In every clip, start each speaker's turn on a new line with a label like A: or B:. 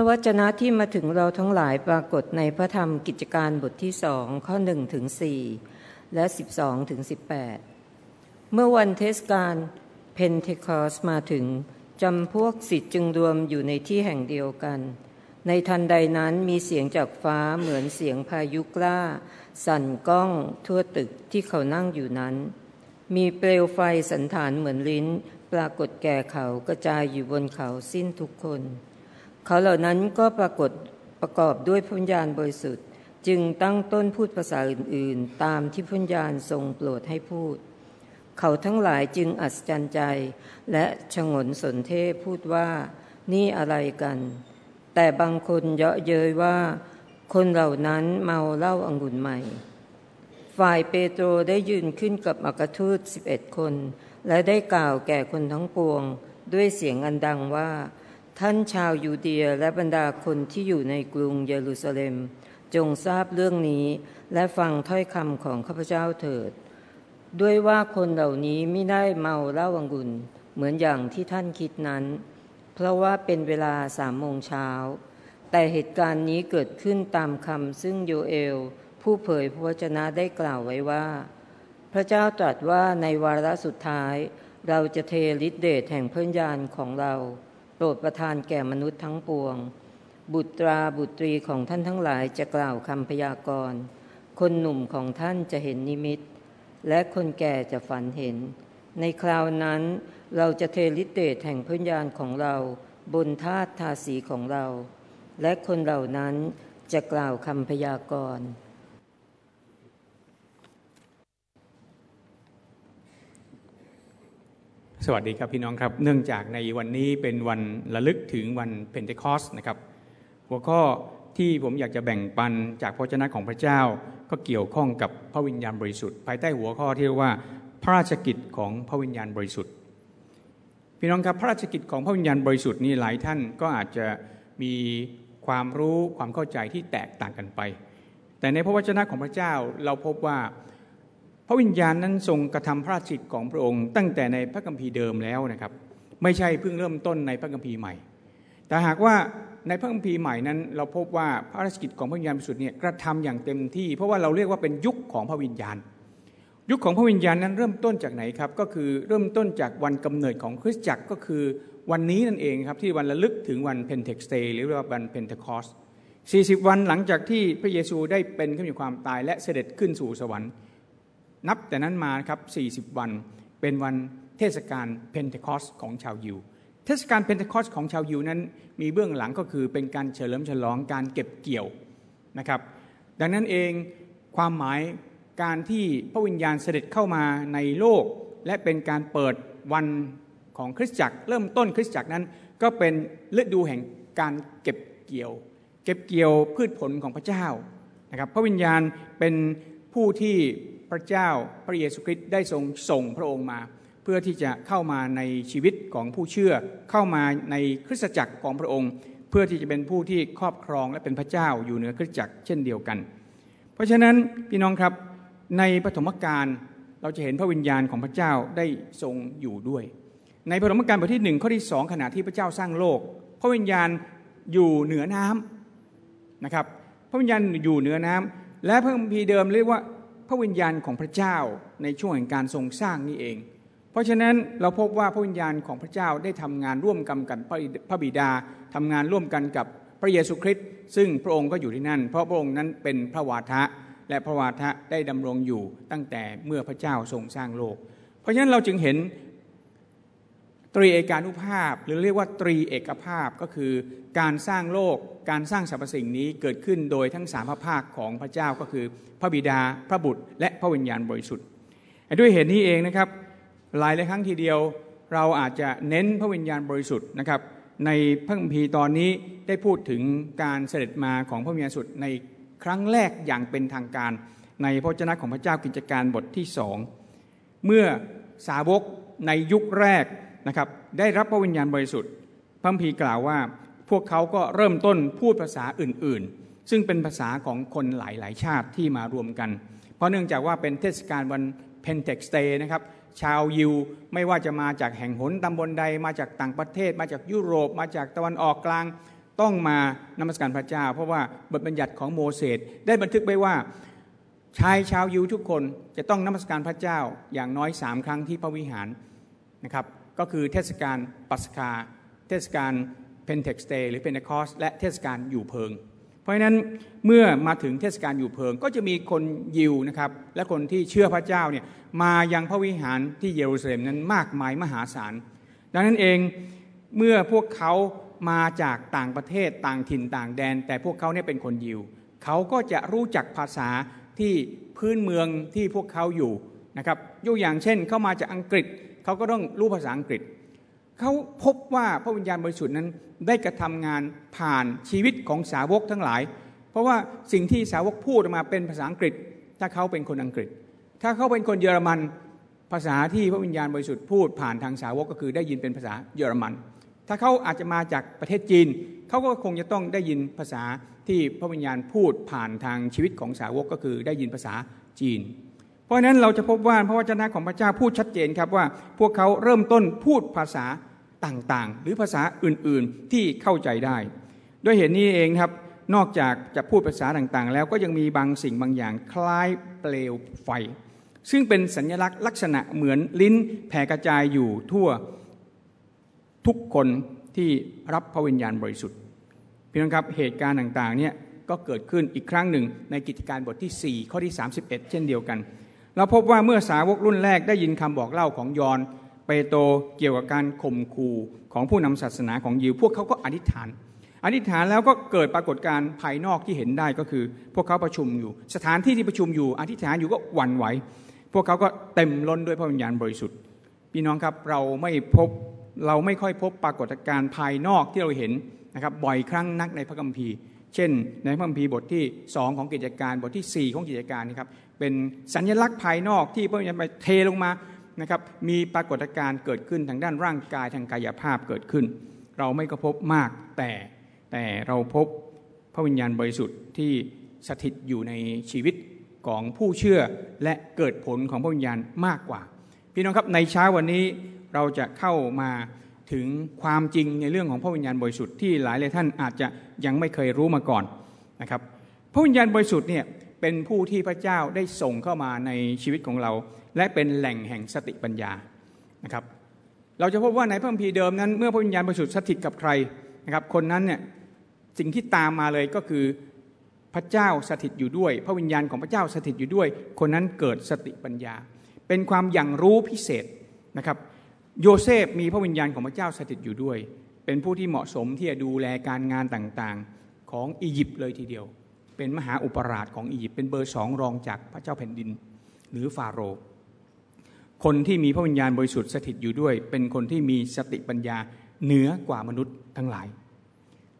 A: ระวจนะที่มาถึงเราทั้งหลายปรากฏในพระธรรมกิจการบทที่สองข้อหนึ่งถึงสี่และสิบสองถึงสิบแปดเมื่อวันเทศกาลเพนเทคอสมาถึงจำพวกสิทธิ์จึงรวมอยู่ในที่แห่งเดียวกัน ในทันใดนั้นมีเสียงจากฟ้าเหมือนเสียงพายุกล้า สั่นก้องทั่วตึกที่เขานั่งอยู่นั้น มีเปลวไฟสันฐานเหมือนลิ้น ปรากฏแก่เขากระจายอยู่บนเขาสิ้นทุกคน เขาเหล่านั้นก็ปรากฏประกอบด้วยพุญญาณบริสุทธิ์ จึงตั้งต้นพูดภาษาอื่น ๆ ตามที่พุญญาณทรงโปรดให้พูด เขาทั้งหลายจึงอัศจรรย์ใจ และชงนสนเทพพูดว่านี่อะไรกัน แต่บางคนเยาะเย้ยว่า คนเหล่านั้นเมาเหล้าอังุ่นใหม่ ฝ่ายเปโตรได้ยืนขึ้นกับอักทูตสิบเอ็ดคน และได้กล่าวแก่คนทั้งปวง ด้วยเสียงอันดังว่า ท่านชาวยูเดียและบรรดาคนที่อยู่ในกรุงเยรูซาเล็ม จงทราบเรื่องนี้และฟังถ้อยคำของข้าพเจ้าเถิด ด้วยว่าคนเหล่านี้ไม่ได้เมาเหล้าอังุ่นเหมือนอย่างที่ท่านคิดนั้น เพราะว่าเป็นเวลาสามโมงเช้า แต่เหตุการณ์นี้เกิดขึ้นตามคำซึ่งโยเอล ผู้เผยพระวจนะได้กล่าวไว้ว่า พระเจ้าตรัสว่าในวาระสุดท้าย เราจะเทฤทธิเดชแห่งเพระญาณของเรา ปรดประทานแก่มนุษย์ทั้งปวง บุตราบุตรีของท่านทั้งหลายจะกล่าวคำพยากรณ์ คนหนุ่มของท่านจะเห็นนิมิต และคนแก่จะฝันเห็น ในคราวนั้นเราจะเทฤทธิเดชแห่งพระญาณของเรา บนธาตุทาสีของเรา และคนเหล่านั้นจะกล่าวคำพยากรณ์
B: สวัสดีครับพี่น้องครับ เนื่องจากในวันนี้เป็นวันระลึกถึงวันเพนเทคอสนะครับ หัวข้อที่ผมอยากจะแบ่งปันจากพระเจ้าของพระเจ้า ก็เกี่ยวข้องกับพระวิญญาณบริสุทธิ์ภายใต้หัวข้อที่เรียกว่าพระราชกิจของพระวิญญาณบริสุทธิ์ พี่น้องครับพระราชกิจของพระวิญญาณบริสุทธิ์นี่หลายท่านก็อาจจะมีความรู้ความเข้าใจที่แตกต่างกันไป แต่ในพระวจนะของพระเจ้าเราพบว่า ระวิญญาณนั้นทรงกระทำพระราชกิจของพระองค์ ตั้งแต่ในพระคัมภีร์เดิมแล้วนะครับ ไม่ใช่เพิ่งเริ่มต้นในพระคัมภีร์ใหม่ แต่หากว่าในพระคัมภีร์ใหม่นั้น เราพบว่าพระราชกิจของพระวิญญาณบริสุทธิ์เนี่ยกระทำอย่างเต็มที่ เพราะว่าเราเรียกว่าเป็นยุคของพระวิญญาณ ยุคของพระวิญญาณนั้นเริ่มต้นจากไหนครับ ก็คือเริ่มต้นจากวันกำเนิดของคริสตจักรก็คือวันนี้นั่นเองครับที่วันระลึกถึงวันเพนเทคอสเตหรือว่าวันเพนเทคอส40 วันหลังจากที่พระเยซูได้เป็นขึ้นมีความตายและเสด็จขึ้นสู่สวรรค์ นับแต่นั้นมาครับ40 วันเป็นวันเทศกาลเพนเทคอสของชาวยิว เทศกาลเพนเทคอสของชาวยิวนั้น มีเบื้องหลังก็คือเป็นการเฉลิมฉลองการเก็บเกี่ยวนะครับ ดังนั้นเองความหมายการที่พระวิญญาณเสด็จเข้ามาในโลก และเป็นการเปิดวันของคริสตจักร เริ่มต้นคริสตจักรนั้น ก็เป็นฤดูแห่งการเก็บเกี่ยว เก็บเกี่ยวพืชผลของพระเจ้านะครับ พระวิญญาณเป็นผู้ที่ พระเจ้าพระเยซูคริสต์ได้ทรงส่งพระองค์มา เพื่อที่จะเข้ามาในชีวิตของผู้เชื่อ เข้ามาในคริสตจักรของพระองค์ เพื่อที่จะเป็นผู้ที่ครอบครองและเป็นพระเจ้าอยู่เหนือคริสตจักรเช่นเดียวกัน เพราะฉะนั้นพี่น้องครับในปฐมกาลเราจะเห็นพระวิญญาณของพระเจ้าได้ทรงอยู่ด้วย ในปฐมกาลบทที่หนึ่งข้อที่สองขณะที่พระเจ้าสร้างโลก พระวิญญาณอยู่เหนือน้ำนะครับ พระวิญญาณอยู่เหนือน้ำและพระคัมภีร์เดิมเรียกว่า พระวิญญาณของพระเจ้าในช่วงแห่งการทรงสร้างนี่เอง เพราะฉะนั้นเราพบว่าพระวิญญาณของพระเจ้าได้ทำงานร่วมกันกับพระบิดาทำงานร่วมกันกับพระเยซูคริสต์ซึ่งพระองค์ก็อยู่ที่นั่น เพราะพระองค์นั้นเป็นพระวาทะ และพระวาทะได้ดำรงอยู่ตั้งแต่เมื่อพระเจ้าทรงสร้างโลก เพราะฉะนั้นเราจึงเห็นตรีเอกานุภาพ หรือเรียกว่าตรีเอกภาพก็คือ การสร้างโลกการสร้างสรรพสิ่งนี้เกิดขึ้นโดยทั้งสามพระภาคของพระเจ้าก็คือ พระบิดาพระบุตร และพระวิญญาณบริสุทธิ์ ด้วยเหตุนี้เองนะครับหลายหลายครั้งทีเดียวเราอาจจะเน้นพระวิญญาณบริสุทธิ์นะครับในพระคัมภีร์ตอนนี้ได้พูดถึงการเสด็จมาของพระวิญญาณสุดในครั้งแรกอย่างเป็นทางการ ในพระเจ้าของพระเจ้ากิจการบทที่สองเมื่อสาวกในยุคแรกนะครับได้รับพระวิญญาณบริสุทธิ์พระพีกล่าวว่า พวกเขาก็เริ่มต้นพูดภาษาอื่นๆ ซึ่งเป็นภาษาของคนหลายๆ ชาติที่มารวมกัน เพราะเนื่องจากว่าเป็นเทศกาลวันเพนเทคสเตย์นะครับชาวยิวไม่ว่าจะมาจากแห่งหนตำบลใดมาจากต่างประเทศ มาจากยุโรป มาจากตะวันออกกลาง ต้องมานมัสการพระเจ้า เพราะว่าบทบัญญัติของโมเสสได้บันทึกไว้ว่าชายชาวยิวทุกคนจะต้องนมัสการพระเจ้าอย่างน้อยสามครั้งที่พระวิหารนะครับ ก็คือเทศกาลปัสกา เทศกาล เพนเทคอสเตหรือเพนเทคอสและเทศกาลอยู่เพิง เพราะฉะนั้นเมื่อมาถึงเทศกาลอยู่เพิง ก็จะมีคนยิวนะครับและคนที่เชื่อพระเจ้าเนี่ยมายังพระวิหารที่เยรูซาเล็มนั้นมากมายมหาศาล ดังนั้นเองเมื่อพวกเขามาจากต่างประเทศต่างถิ่นต่างแดน แต่พวกเขาเนี่ยเป็นคนยิว เขาก็จะรู้จักภาษาที่พื้นเมืองที่พวกเขาอยู่นะครับยกอย่างเช่น เข้ามาจากอังกฤษเขาก็ต้องรู้ภาษาอังกฤษ เขาพบว่าพระวิญญาณบริสุทธิ์นั้นได้กระทำงานผ่านชีวิตของสาวกทั้งหลาย เพราะว่าสิ่งที่สาวกพูดมาเป็นภาษาอังกฤษ ถ้าเขาเป็นคนอังกฤษ ถ้าเขาเป็นคนเยอรมัน ภาษาที่พระวิญญาณบริสุทธิ์พูดผ่านทางสาวกก็คือได้ยินเป็นภาษาเยอรมัน ถ้าเขาอาจจะมาจากประเทศจีน เขาก็คงจะต้องได้ยินภาษาที่พระวิญญาณพูดผ่านทางชีวิตของสาวกก็คือได้ยินภาษาจีนเพราะฉะนั้นเราจะพบว่าพระวจนะของพระเจ้าพูดชัดเจนครับว่า พวกเขาเริ่มต้นพูดภาษา ต่างๆ หรือภาษาอื่นๆที่เข้าใจได้ ด้วยเหตุนี้เองครับนอกจากจะพูดภาษาต่างๆ แล้วก็ยังมีบางสิ่งบางอย่างคล้ายเปลวไฟ ซึ่งเป็นสัญลักษณ์ลักษณะเหมือนลิ้นแผ่กระจายอยู่ทั่วทุกคนที่รับพระวิญญาณบริสุทธิ์พี่น้องครับเหตุการณ์ต่างๆเนี่ยก็เกิดขึ้นอีกครั้งหนึ่งในกิจการบทที่ 4 ข้อที่ 31 เช่นเดียวกัน เราพบว่าเมื่อสาวกรุ่นแรกได้ยินคำบอกเล่าของยอน ปโตรเกี่ยวกับการข่มขู่ของผู้นำศาสนาของยิว พวกเขาก็อธิษฐาน อธิษฐานแล้วก็เกิดปรากฏการณ์ภายนอกที่เห็นได้ก็คือ พวกเขาประชุมอยู่ สถานที่ที่ประชุมอยู่ อธิษฐานอยู่ก็หวั่นไหว พวกเขาก็เต็มล้นด้วยพระวิญญาณบริสุทธิ์ พี่น้องครับเราไม่พบเราไม่ค่อยพบปรากฏการณ์ภายนอกที่เราเห็นนะครับบ่อยครั้งนักในพระคัมภีร์ เช่น ในพระคัมภีร์บทที่ 2 ของกิจการบทที่ 4 ของกิจการนะครับเป็นสัญลักษณ์ภายนอกที่พระวิญญาณไปเทลงมา นะครับมีปรากฏการณ์เกิดขึ้นทางด้านร่างกายทางกายภาพเกิดขึ้น เราไม่ก็พบมากแต่แต่เราพบพระวิญญาณบริสุทธิ์ที่สถิตอยู่ในชีวิตของผู้เชื่อและเกิดผลของพระวิญญาณมากกว่า พี่น้องครับในเช้าวันนี้เราจะเข้ามาถึงความจริงในเรื่องของพระวิญญาณบริสุทธิ์ที่หลายหลายท่านอาจจะยังไม่เคยรู้มาก่อนนะครับพระวิญญาณบริสุทธิ์เนี่ยเป็นผู้ที่พระเจ้าได้ส่งเข้ามาในชีวิตของเรา และเป็นแหล่งแห่งสติปัญญานะครับเราจะพบว่าในพระคัมภีร์เดิมนั้น เมื่อพระวิญญาณบริสุทธิ์สถิตกับใครนะครับคนนั้นเนี่ยสิ่งที่ตามมาเลยก็คือพระเจ้าสถิตอยู่ด้วย พระวิญญาณของพระเจ้าสถิตอยู่ด้วย คนนั้นเกิดสติปัญญา เป็นความอย่างรู้พิเศษนะครับโยเซฟมีพระวิญญาณของพระเจ้าสถิตอยู่ด้วย เป็นผู้ที่เหมาะสมที่จะดูแลการงานต่างๆของอียิปต์เลยทีเดียว เป็นมหาอุปราชของอียิปต์เป็นเบอร์สองรองจากพระเจ้าแผ่นดิน หรือฟาโรห์ คนที่มีพระวิญญาณบริสุทธิ์สถิตอยู่ด้วย เป็นคนที่มีสติปัญญาเหนือกว่ามนุษย์ทั้งหลาย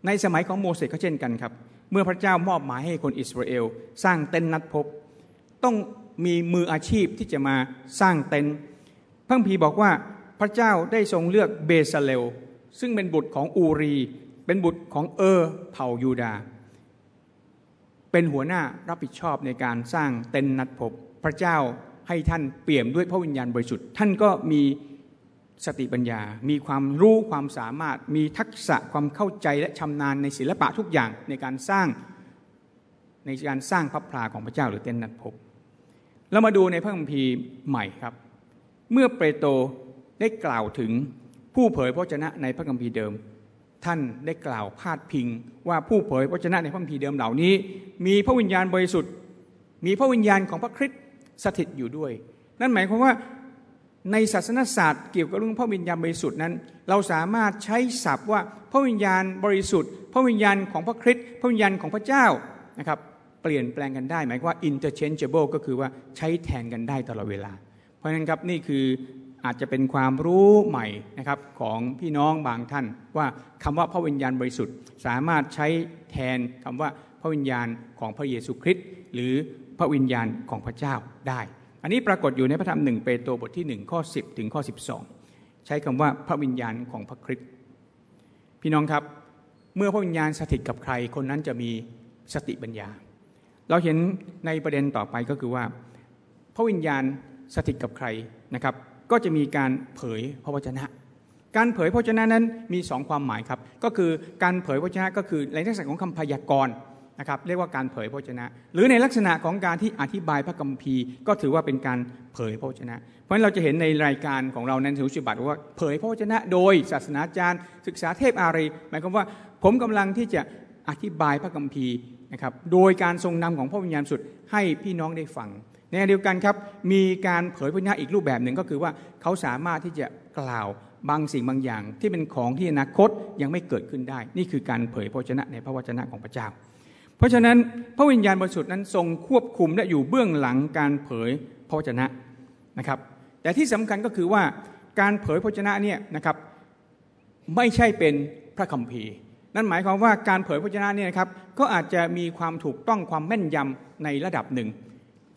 B: ในสมัยของโมเสสก็เช่นกันครับ เมื่อพระเจ้ามอบหมายให้คนอิสราเอล สร้างเต็นท์นัดพบ ต้องมีมืออาชีพที่จะมาสร้างเต็นท์พระพีบอกว่าพระเจ้าได้ทรงเลือกเบซาเลลซึ่งเป็นบุตรของอูรี เป็นบุตรของเออเผ่ายูดา เป็นหัวหน้ารับผิดชอบในการสร้างเต็นนัดพบ พระเจ้า ให้ท่านเปี่ยมด้วยพระวิญญาณบริสุทธิ์ท่านก็มีสติปัญญา มีความรู้ความสามารถ มีทักษะความเข้าใจและชำนาญในศิลปะทุกอย่างในการสร้างในการสร้างพระพลาของพระเจ้าหรือเต็นนัดพบเรามาดูในพระคัมภีร์ใหม่ครับ เมื่อเปโตรได้กล่าวถึงผู้เผยพระชนะในพระคัมภีร์เดิม ท่านได้กล่าวพาดพิง ว่าผู้เผยพระชนะในพระคัมภีร์เดิมเหล่านี้ มีพระวิญญาณบริสุทธิ์ มีพระวิญญาณของพระคริสต์ สถิตอยู่ด้วย นั่นหมายความว่าในศาสนศาสตร์เกี่ยวกับเรื่องพระวิญญาณบริสุทธิ์นั้น เราสามารถใช้ศัพท์ว่าพระวิญญาณบริสุทธิ์ พระวิญญาณของพระคริสต์พระวิญญาณของพระเจ้านะครับเปลี่ยนแปลงกันได้ หมายความว่า interchangeable ก็คือว่าใช้แทนกันได้ตลอดเวลา เพราะฉะนั้นครับนี่คืออาจจะเป็นความรู้ใหม่นะครับของพี่น้องบางท่านว่าคำว่าพระวิญญาณบริสุทธิ์ สามารถใช้แทนคำว่าพระวิญญาณของพระเยซูคริสต์หรือ พระวิญญาณของพระเจ้าได้ อันนี้ปรากฏอยู่ในพระธรรมหนึ่งเปโตรบทที่หนึ่งข้อ 10 ถึงข้อ 12 ใช้คำว่าพระวิญญาณของพระคริสต์พี่น้องครับเมื่อพระวิญญาณสถิตกับใครคนนั้นจะมีสติปัญญา เราเห็นในประเด็นต่อไปก็คือว่า พระวิญญาณสถิตกับใครนะครับ ก็จะมีการเผยพระวจนะการเผยพระชนะนั้นมีสองความหมายครับ ก็คือการเผยพระชนะก็คือในลักษณะของคำพยากรณ์ นะครับเรียกว่าการเผยพระชนะ หรือในลักษณะของการที่อธิบายพระคัมภีร์ ก็ถือว่าเป็นการเผยพระชนะ เพราะฉะนั้นเราจะเห็นในรายการของเรานั้นถือสุบัติว่าเผยพระชนะ โดยศาสนาจารย์ ศึกษาเทพอารีหมายความว่าผมกำลังที่จะอธิบายพระคัมภีร์นะครับโดยการทรงนำของพระวิญญาณสุดให้พี่น้องได้ฟังในเดียวกันครับมีการเผยพระชนะอีกรูปแบบหนึ่งก็คือว่าเขาสามารถที่จะกล่าวบางสิ่งบางอย่าง ที่เป็นของที่อนาคตยังไม่เกิดขึ้นได้ นี่คือการเผยพระชนะในพระวจนะของพระเจ้า เพราะฉะนั้นพระวิญญาณบริสุทธิ์นั้นทรงควบคุมและอยู่เบื้องหลังการเผยพระวจนะนะครับ แต่ที่สำคัญก็คือว่าการเผยพระวจนะเนี่ยนะครับไม่ใช่เป็นพระคัมภีร์ นั่นหมายความว่าการเผยพระวจนะเนี่ยนะครับก็อาจจะมีความถูกต้องความแม่นยำในระดับหนึ่ง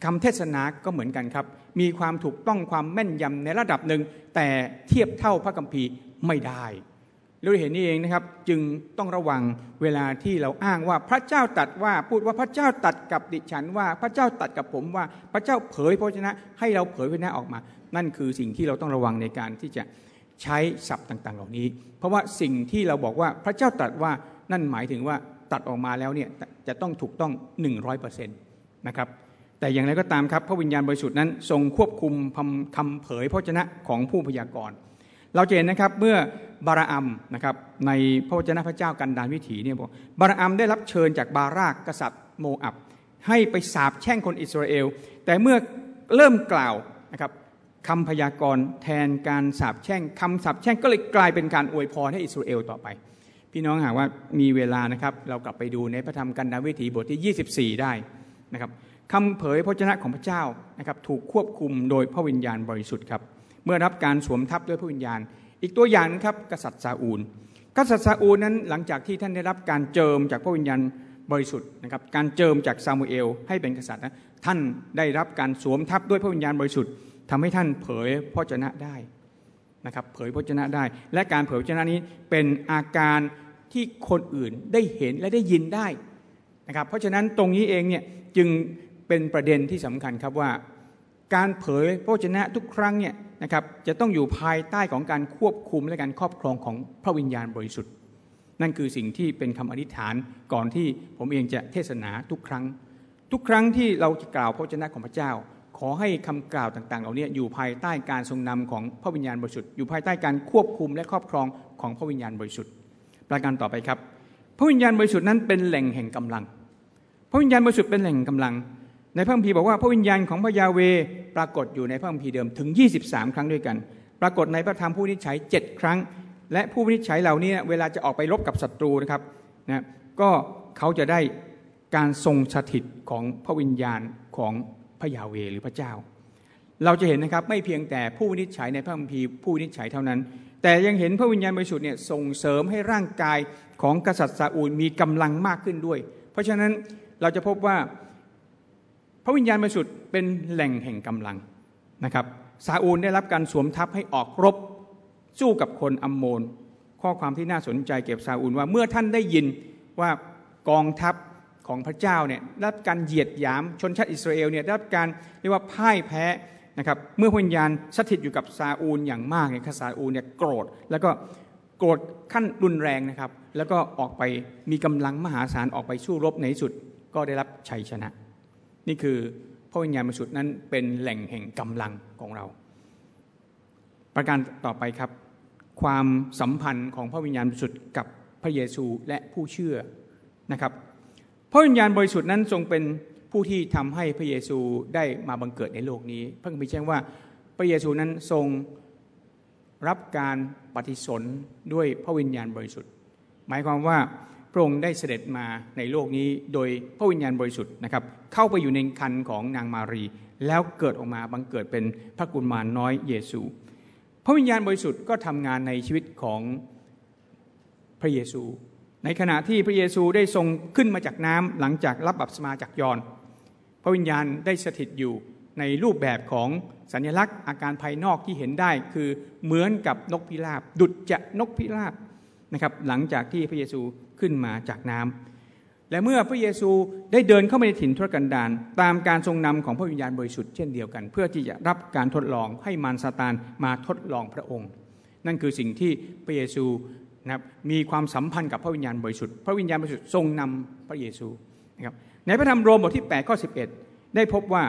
B: คำเทศนาก็เหมือนกันครับ มีความถูกต้องความแม่นยำในระดับหนึ่ง แต่เทียบเท่าพระคัมภีร์ไม่ได้ เราเห็นนี่เองนะครับจึงต้องระวังเวลาที่เราอ้างว่าพระเจ้าตัดว่าพูดว่าพระเจ้าตัดกับดิฉันว่าพระเจ้าตัดกับผมว่าพระเจ้าเผยพระชนะ ให้เราเผยพระชนะออกมา นั่นคือสิ่งที่เราต้องระวังในการที่จะใช้ศัพท์ต่าง ๆ เหล่านี้ เพราะว่าสิ่งที่เราบอกว่าพระเจ้าตัดว่านั่นหมายถึงว่าตัดออกมาแล้วเนี่ยจะต้องถูกต้อง 100%นะครับแต่อย่างไรก็ตามครับพระวิญญาณบริสุทธิ์นั้นทรงควบคุมคำเผยพระชนะของผู้พยากรณ์ เราจะเห็นนะครับเมื่อบาราอัมนะครับในพระวจนะพระเจ้ากันดานวิถีเนี่ยบอกบาราอัมได้รับเชิญจากบารากกษัตริย์โมอับ ให้ไปสาบแช่งคนอิสราเอล แต่เมื่อเริ่มกล่าวนะครับคำพยากรณ์แทนการสาบแช่งคำสาบแช่งก็เลยกลายเป็นการอวยพรให้อิสราเอลต่อไป พี่น้องหากว่ามีเวลานะครับเรากลับไปดูในพระธรรมกันดานวิถีบทที่ 24 ได้นะครับคำเผยพระชนะของพระเจ้านะครับถูกควบคุมโดยพระวิญญาณบริสุทธิ์ครับ เมื่อรับการสวมทับด้วยพระวิญญาณ อีกตัวอย่างครับกษัตริย์ซาอูล กษัตริย์ซาอูลนั้นหลังจากที่ท่านได้รับการเจิมจากพระวิญญาณบริสุทธิ์นะครับการเจิมจากซามูเอลให้เป็นกษัตริย์นะท่านได้รับการสวมทับด้วยพระวิญญาณบริสุทธิ์ทำให้ท่านเผยพระชนะได้นะครับเผยพระชนะได้ และการเผยพระชนะนี้เป็นอาการที่คนอื่นได้เห็นและได้ยินได้นะครับเพราะฉะนั้นตรงนี้เองเนี่ยจึงเป็นประเด็นที่สำคัญครับว่า การเผยพระชนะทุกครั้งเนี่ย นะครับจะต้องอยู่ภายใต้ของการควบคุมและการครอบครองของพระวิญญาณบริสุทธิ์ นั่นคือสิ่งที่เป็นคำอธิษฐานก่อนที่ผมเองจะเทศนาทุกครั้ง ทุกครั้งที่เราจะกล่าวพระชนะของพระเจ้า ขอให้คำกล่าวต่างๆ เหล่านี้อยู่ภายใต้การทรงนำของพระวิญญาณบริสุทธิ์อยู่ภายใต้การควบคุมและครอบครองของพระวิญญาณบริสุทธิ์ ประการต่อไปครับ พระวิญญาณบริสุทธิ์นั้นเป็นแหล่งแห่งกำลัง พระวิญญาณบริสุทธิ์เป็นแหล่งกำลัง ในพระคัมภีร์บอกว่าพระวิญญาณของพระยาเวปรากฏอยู่ในพระคัมภีร์เดิมถึง 23 ครั้งด้วยกัน ปรากฏในพระธรรมผู้นิจฉัย 7 ครั้ง และผู้นิจฉัยเหล่านี้เวลาจะออกไปรบกับศัตรูนะครับนะก็เขาจะได้การทรงสถิตของพระวิญญาณของพระยาเวหรือพระเจ้า เราจะเห็นนะครับไม่เพียงแต่ผู้นิจฉัยในพระคัมภีร์ผู้นิจฉัยเท่านั้น แต่ยังเห็นพระวิญญาณบริสุทธิ์เนี่ยส่งเสริมให้ร่างกายของกษัตริย์ซาอูลมีกำลังมากขึ้นด้วย เพราะฉะนั้นเราจะพบว่า พระวิญญาณบริสุทธิ์เป็นแหล่งแห่งกำลังนะครับซาอูลได้รับการสวมทัพให้ออกรบสู้กับคนอัมโมน ข้อความที่น่าสนใจเกี่ยวกับซาอูลว่าเมื่อท่านได้ยินว่ากองทัพของพระเจ้าเนี่ยรับการเหยียดหยามชนชาติอิสราเอลเนี่ยรับการเรียกว่าพ่ายแพ้นะครับเมื่อวิญญาณสถิตอยู่กับซาอูลอย่างมากเนี่ยซาอูลเนี่ยโกรธ แล้วก็โกรธขั้นรุนแรงนะครับ แล้วก็ออกไปมีกำลังมหาศาลออกไปสู้รบในที่สุดก็ได้รับชัยชนะ นี่คือพระวิญญาณบริสุทธิ์นั้นเป็นแหล่งแห่งกำลังของเรา ประการต่อไปครับ ความสัมพันธ์ของพระวิญญาณบริสุทธิ์กับพระเยซูและผู้เชื่อนะครับ พระวิญญาณบริสุทธิ์นั้นทรงเป็นผู้ที่ทำให้พระเยซูได้มาบังเกิดในโลกนี้เพิ่งไปแจ้งว่าพระเยซูนั้นทรงรับการปฏิสนด้วยพระวิญญาณบริสุทธิ์ หมายความว่า พระองค์ได้เสด็จมาในโลกนี้โดยพระวิญญาณบริสุทธิ์นะครับเข้าไปอยู่ในคันของนางมารี แล้วเกิดออกมาบังเกิดเป็นพระกุมารน้อยเยซู พระวิญญาณบริสุทธิ์ก็ทำงานในชีวิตของพระเยซู ในขณะที่พระเยซูได้ทรงขึ้นมาจากน้ำหลังจากรับบัพติศมาจากยอนพระวิญญาณได้สถิตอยู่ในรูปแบบของสัญลักษณ์อาการภายนอกที่เห็นได้คือเหมือนกับนกพิราบ ดุจจะนกพิราบนะครับหลังจากที่พระเยซู ขึ้นมาจากน้ำและเมื่อพระเยซูได้เดินเข้าไปในถิ่นทุรกันดารตามการทรงนำของพระวิญญาณบริสุทธิ์เช่นเดียวกัน เพื่อที่จะรับการทดลองให้มารซาตานมาทดลองพระองค์ นั่นคือสิ่งที่พระเยซูนะครับมีความสัมพันธ์กับพระวิญญาณบริสุทธิ์พระวิญญาณบริสุทธิ์ทรงนำพระเยซูนะครับในพระธรรมโรมบทที่8ข้อ11 ได้พบว่า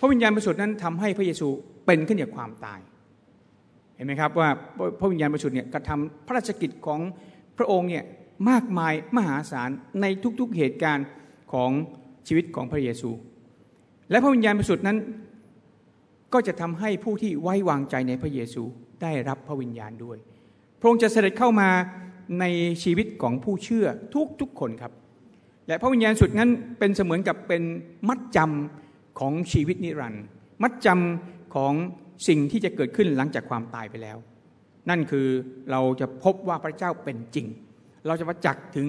B: พระวิญญาณบริสุทธิ์นั้นทำให้พระเยซูเป็นขึ้นจากความตาย เห็นไหมครับว่าพระวิญญาณบริสุทธิ์เนี่ยกระทำพระราชกิจของพระองค์เนี่ย มากมายมหาศาลในทุกๆเหตุการณ์ของชีวิตของพระเยซู และพระวิญญาณบริสุทธิ์นั้น ก็จะทำให้ผู้ที่ไว้วางใจในพระเยซูได้รับพระวิญญาณด้วย พระองค์จะเสด็จเข้ามาในชีวิตของผู้เชื่อทุกๆคนครับ และพระวิญญาณสุดนั้นเป็นเสมือนกับเป็นมัดจำของชีวิตนิรันดร์มัดจำของสิ่งที่จะเกิดขึ้นหลังจากความตายไปแล้ว นั่นคือเราจะพบว่าพระเจ้าเป็นจริง เราจะประจักษ์ถึง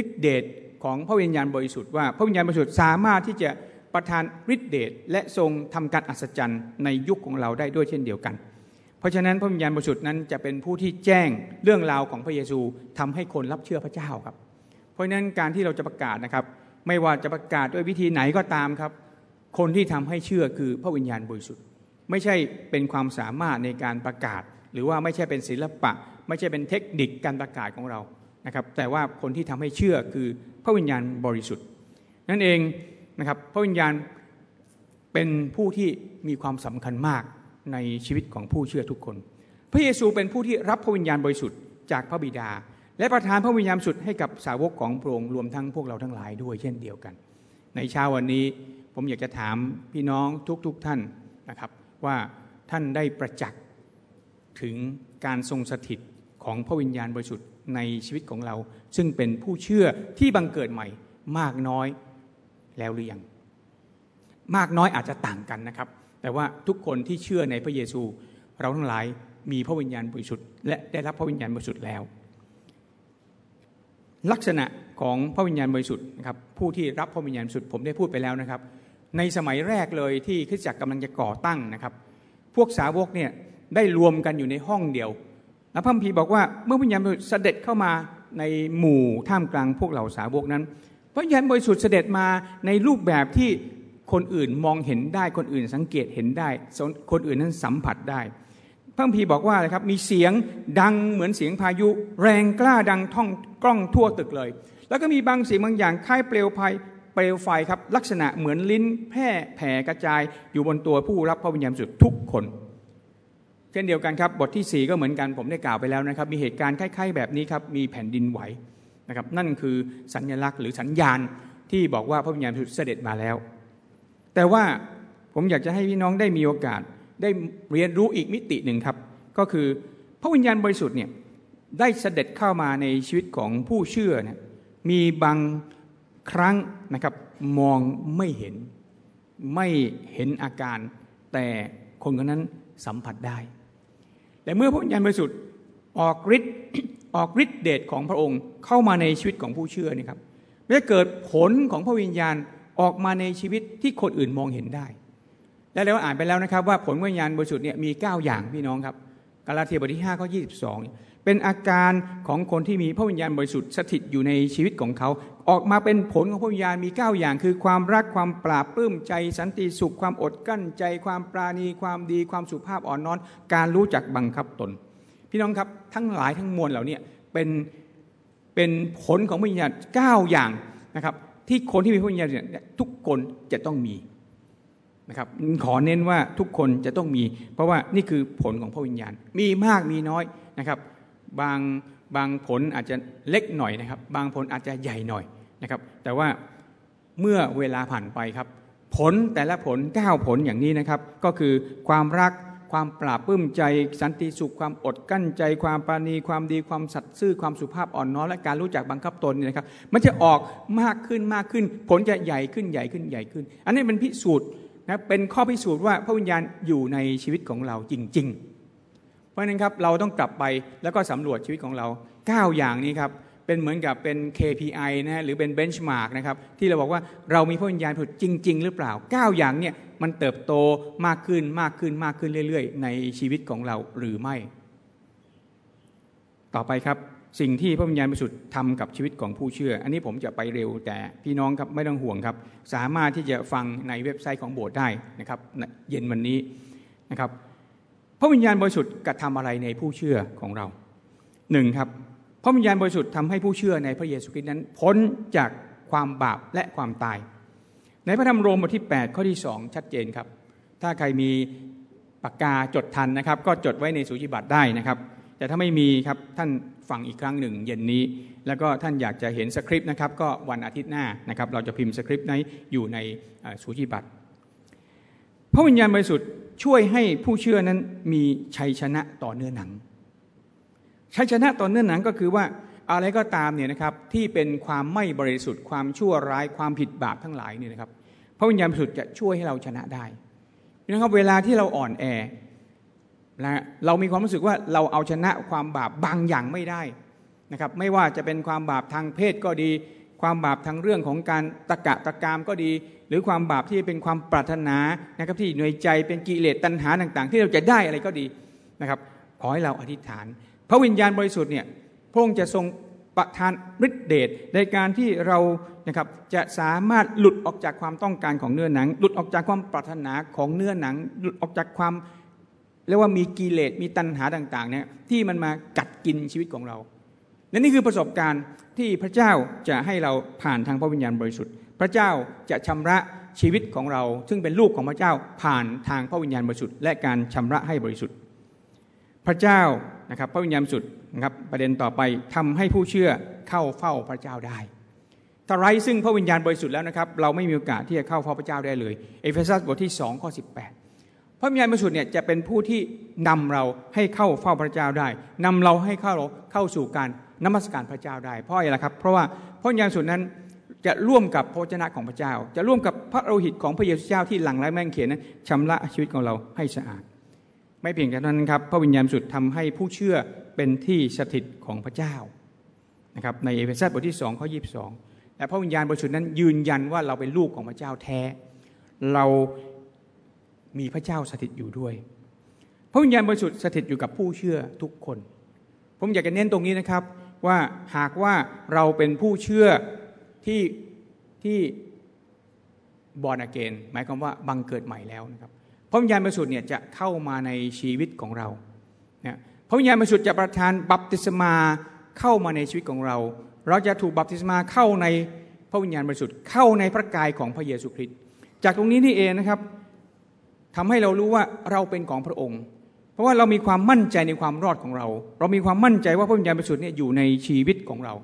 B: ฤทธิเดชของพระวิญญาณบริสุทธิ์ว่าพระวิญญาณบริสุทธิ์สามารถที่จะประทานฤทธิเดชและทรงทำการอัศจรรย์ในยุคของเราได้ด้วยเช่นเดียวกัน เพราะฉะนั้นพระวิญญาณบริสุทธิ์นั้นจะเป็นผู้ที่แจ้งเรื่องราวของพระเยซูทำให้คนรับเชื่อพระเจ้าครับ เพราะฉะนั้นการที่เราจะประกาศนะครับ ไม่ว่าจะประกาศด้วยวิธีไหนก็ตามครับ คนที่ทำให้เชื่อคือพระวิญญาณบริสุทธิ์ ไม่ใช่เป็นความสามารถในการประกาศ หรือว่าไม่ใช่เป็นศิลปะ ไม่ใช่เป็นเทคนิคการประกาศของเรา นะครับแต่ว่าคนที่ทำให้เชื่อคือพระวิญญาณบริสุทธิ์ นั่นเองนะครับพระวิญญาณเป็นผู้ที่มีความสำคัญมากในชีวิตของผู้เชื่อทุกคน พระเยซูเป็นผู้ที่รับพระวิญญาณบริสุทธิ์จากพระบิดา และประทานพระวิญญาณสุดให้กับสาวกของพระองค์รวมทั้งพวกเราทั้งหลายด้วยเช่นเดียวกัน ในเช้าวันนี้ผมอยากจะถามพี่น้องทุกๆทท่านนะครับว่าท่านได้ประจักษ์ถึงการทรงสถิตของพระวิญญาณบริสุทธิ์ ในชีวิตของเรา ซึ่งเป็นผู้เชื่อที่บังเกิดใหม่มากน้อยแล้วหรือยังมากน้อยอาจจะต่างกันนะครับ แต่ว่าทุกคนที่เชื่อในพระเยซู เราทั้งหลายมีพระวิญญาณบริสุทธิ์และได้รับพระวิญญาณบริสุทธิ์แล้ว ลักษณะของพระวิญญาณบริสุทธิ์นะครับผู้ที่รับพระวิญญาณบริสุทธิ์ผมได้พูดไปแล้วนะครับ ในสมัยแรกเลยที่คริสตจักรกำลังจะก่อตั้งนะครับ พวกสาวกเนี่ยได้รวมกันอยู่ในห้องเดียว แล้วพระพีบอกว่าเมื่อพระวิญาณบริสุทธิ์เสด็จเข้ามาในหมู่ท่ามกลางพวกเหล่าสาวกนั้น พระวิญาณบริสุทธิ์เสด็จมาในรูปแบบที่คนอื่นมองเห็นได้คนอื่นสังเกตเห็นได้ คนอื่นนั้นสัมผัสได้ พระพีบอกว่านะครับมีเสียงดังเหมือนเสียงพายุ แรงกล้าดังท่องกล้องทั่วตึกเลย แล้วก็มีบางสียงบางอย่างคล้ายเปลวไฟเปลวไฟครับลักษณะเหมือนลิ้นแพร่แผ่กระจายอยู่บนตัวผู้รับพระวิญญาณสุดทุกคน เช่นเดียวกันครับบทที่ 4 ก็เหมือนกันผมได้กล่าวไปแล้วนะครับ มีเหตุการณ์คล้ายๆแบบนี้ครับมีแผ่นดินไหวนะครับนั่นคือสัญลักษณ์หรือสัญญาณที่บอกว่าพระวิญญาณสุดเสด็จมาแล้ว แต่ว่าผมอยากจะให้พี่น้องได้มีโอกาสได้เรียนรู้อีกมิติหนึ่งครับ ก็คือพระวิญญาณบริสุทธิ์เนี่ยได้เสด็จเข้ามาในชีวิตของผู้เชื่อเนี่ยมีบางครั้งนะครับมองไม่เห็นไม่เห็นอาการ แต่คนคนนั้นสัมผัสได้ แต่เมื่อพระวิญญาณบริสุทธิ์ออกฤทธิ์ออกฤทธิ์เดชของพระองค์เข้ามาในชีวิตของผู้เชื่อนี่ครับจะเกิดผลของพระวิญญาณออกมาในชีวิตที่คนอื่นมองเห็นได้ และเราอ่านไปแล้วนะครับ ว่าผลวิญญาณบริสุทธิ์เนี่ยมี 9 อย่างพี่น้องครับกาลาเทียบทที่5ข้อ22 เป็นอาการของคนที่มีพระวิญญาณบริสุทธิ์สถิตอยู่ในชีวิตของเขา ออกมาเป็นผลของพระวิญญาณมี 9 อย่าง คือความรักความปราบปลื้มใจ สันติสุขความอดกั้นใจ ความปราณีความดีความสุภาพอ่อนน้อมการรู้จักบังคับตน พี่น้องครับทั้งหลายทั้งมวลเหล่านี้เป็นเป็นผลของพระวิญญาณ9อย่างนะครับ ที่คนที่มีพระวิญญาณเนี่ยทุกคนจะต้องมีนะครับขอเน้นว่าทุกคนจะต้องมี เพราะว่านี่คือผลของพระวิญญาณ มีมากมีน้อยนะครับ บางบางผลอาจจะเล็กหน่อยนะครับ บางผลอาจจะใหญ่หน่อย นะครับ แต่ว่าเมื่อเวลาผ่านไปครับ ผลแต่ละผลเก้าผลอย่างนี้นะครับ ก็คือความรักความปราบปื้มใจ สันติสุขความอดกั้นใจ ความปราณีความดีความสัตย์ซื่อความสุภาพอ่อนน้อมและการรู้จักบังคับตนนี่นะครับ มันจะออกมากขึ้นมากขึ้น ผลจะใหญ่ขึ้นใหญ่ขึ้นใหญ่ขึ้น อันนี้เป็นพิสูจน์นะเป็นข้อพิสูจน์ว่าพระวิญญาณอยู่ในชีวิตของเราจริง ๆ เพราะฉะนั้นครับเราต้องกลับไปแล้วก็สำรวจชีวิตของเรา 9 อย่างนี้ครับ เป็นเหมือนกับเป็น KPI นะฮะหรือเป็นเบนช์มาร์กนะครับที่เราบอกว่าเรามีพระวิญญาณผุดจริง ๆ หรือเปล่า 9 อย่างเนี่ยมันเติบโตมากขึ้นมากขึ้นมากขึ้นเรื่อย ๆ ในชีวิตของเราหรือไม่ ต่อไปครับสิ่งที่พระวิญญาณบริสุทธิ์ทำกับชีวิตของผู้เชื่อ อันนี้ผมจะไปเร็วแต่พี่น้องครับไม่ต้องห่วงครับ สามารถที่จะฟังในเว็บไซต์ของโบสถ์ได้นะครับเย็นวันนี้นะครับพระวิญญาณบริสุทธิ์กระทำอะไรในผู้เชื่อของเราหนึ่งครับ ระวิญญาณบริสุทธิ์ทำให้ผู้เชื่อในพระเยซูคริสต์นั้นพ้นจากความบาปและความตาย ในพระธรรมโรมบทที่ 8 ข้อที่ 2 ชัดเจนครับ ถ้าใครมีปากกาจดทันนะครับ ก็จดไว้ในสุจิบัตรได้นะครับ แต่ถ้าไม่มีครับท่านฟังอีกครั้งหนึ่ง เย็นนี้ แล้วก็ท่านอยากจะเห็นสคริปต์นะครับ ก็วันอาทิตย์หน้านะครับ เราจะพิมพ์สคริปต์นี้อยู่ในสุจิบัตรพระวิญญาณบริสุทธิ์ช่วยให้ผู้เชื่อนั้นมีชัยชนะต่อเนื้อหนัง ชัยชนะต่อเนื้องหนังก็คือว่าอะไรก็ตามเนี่ยนะครับที่เป็นความไม่บริสุทธิ์ความชั่วร้ายความผิดบาปทั้งหลายเนี่ยนะครับพระวิญญาณบริสุทธิ์จะช่วยให้เราชนะได้นะครับเวลาที่เราอ่อนแอนะเรามีความรู้สึกว่าเราเอาชนะความบาปบางอย่างไม่ได้นะครับไม่ว่าจะเป็นความบาปทางเพศก็ดี ความบาปทางเรื่องของการตะกะตะกามก็ดี หรือความบาปที่เป็นความปรารถนานะครับที่หน่วยใจเป็นกิเลสตัณหาต่าง ๆ ที่เราจะได้อะไรก็ดีนะครับขอให้เราอธิษฐาน พระวิญญาณบริสุทธิ์เนี่ยพระองค์จะทรงประทานฤทธิเดชในการที่เรานะครับจะสามารถหลุดออกจากความต้องการของเนื้อหนัง หลุดออกจากความปรารถนาของเนื้อหนัง หลุดออกจากความเรียกว่ามีกิเลสมีตัณหาต่างๆเนี่ยที่มันมากัดกินชีวิตของเราและนี่คือประสบการณ์ที่พระเจ้าจะให้เราผ่านทางพระวิญญาณบริสุทธิ์ พระเจ้าจะชำระชีวิตของเรา ซึ่งเป็นลูกของพระเจ้าผ่านทางพระวิญญาณบริสุทธิ์และการชำระให้บริสุทธิ์ พระเจ้า นะครับพระวิญญาณสุทธิ์นะครับประเด็นต่อไปทำให้ผู้เชื่อเข้าเฝ้าพระเจ้าได้ถ้าไร้ซึ่งพระวิญญาณบริสุทธิ์แล้วนะครับเราไม่มีโอกาสที่จะเข้าเฝ้าพระเจ้าได้เลยเอเฟซัสบทที่2ข้อ18 พระวิญญาณบริสุทธิ์เนี่ยจะเป็นผู้ที่นำเราให้เข้าเฝ้าพระเจ้าได้นำเราให้เข้าเข้าสู่การนมัสการพระเจ้าได้ เพราะอะไรครับ เพราะว่าพระวิญญาณสุดนั้นจะร่วมกับพระเจ้าของพระเจ้า จะร่วมกับพระโลหิตของพระเยซูเจ้าที่หลั่งไหลแม่งเขียนนั้นชำระชีวิตของเราให้สะอาด ไม่เพียงแค่นั้นครับ พระวิญญาณสุดทำให้ผู้เชื่อเป็นที่สถิตของพระเจ้านะครับในเอเฟซัสบทที่สองข้อยีสองและพระวิญญาณบริสุทธิ์นั้นยืนยันว่าเราเป็นลูกของพระเจ้าแท้ เรามีพระเจ้าสถิตอยู่ด้วย พระวิญญาณบริสุทธิ์สถิตอยู่กับผู้เชื่อทุกคน ผมอยากจะเน้นตรงนี้นะครับว่าหากว่าเราเป็นผู้เชื่อที่ที่บอร์นเกนหมายความว่าบังเกิดใหม่แล้วนะครับ พระวิญญาณบริสุทธิ์เนี่ยจะเข้ามาในชีวิตของเราเนีพระวิญญาณบริสุทธิ์จะประทานบัพติศมาเข้ามาในชีวิตของเรา เราจะถูกบัพติศมาเข้าในพระวิญญาณบริสุทธิ์เข้าในพระกายของพระเยซูคริสต์จากตรงนี้นี่เองนะครับทำให้เรารู้ว่าเราเป็นของพระองค์ เพราะว่าเรามีความมั่นใจในความรอดของเรา เรามีความมั่นใจว่าพระวิญญาณบริสุทธิ์เนี่ยอยู่ในชีวิตของเรา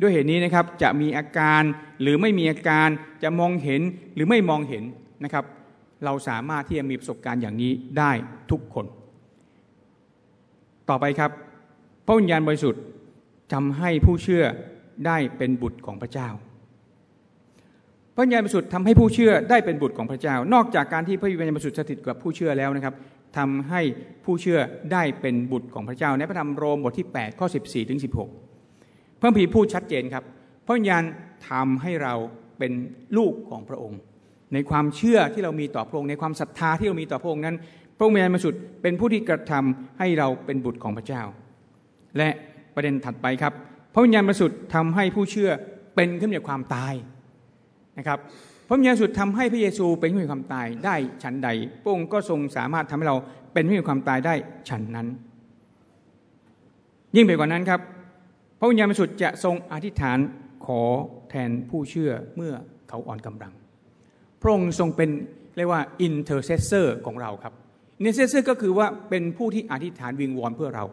B: ด้วยเหตุนี้นะครับจะมีอาการหรือไม่มีอาการจะมองเห็นหรือไม่มองเห็นนะครับ เราสามารถที่จะมีประสบการณ์อย่างนี้ได้ทุกคน ต่อไปครับ พระวิญญาณบริสุทธิ์ทำให้ผู้เชื่อได้เป็นบุตรของพระเจ้า พระวิญญาณบริสุทธิ์ทำให้ผู้เชื่อได้เป็นบุตรของพระเจ้า นอกจากการที่พระวิญญาณบริสุทธิ์สถิตกับผู้เชื่อแล้วนะครับทำให้ผู้เชื่อได้เป็นบุตรของพระเจ้า ในพระธรรมโรมบทที่8ข้อ14ถึง16 พระพีพูดชัดเจนครับ พระวิญญาณทำให้เราเป็นลูกของพระองค์ ในความเชื่อที่เรามีต่อพระองค์ในความศรัทธาที่เรามีต่อพระองค์นั้น พระวิญญาณบริสุทธิ์เป็นผู้ที่กระทำให้เราเป็นบุตรของพระเจ้า และประเด็นถัดไปครับ พระวิญญาณบริสุทธิ์ทำให้ผู้เชื่อเป็นขึ้นจากความตายนะครับพระวิญญาณสุดทำให้พระเยซูเป็นผู้มีความตายได้ฉันใดพระองค์ก็ทรงสามารถทำให้เราเป็นผู้มีความตายได้ฉันนั้น ยิ่งไปกว่านั้นครับ พระวิญญาณบริสุทธิ์จะทรงอธิษฐานขอแทนผู้เชื่อเมื่อเขาอ่อนกำลัง พระองค์ทรงเป็นเรียกว่า intercessor ของเราครับ intercessor ก็คือว่าเป็นผู้ที่อธิษฐานวิงวอนเพื่อเรา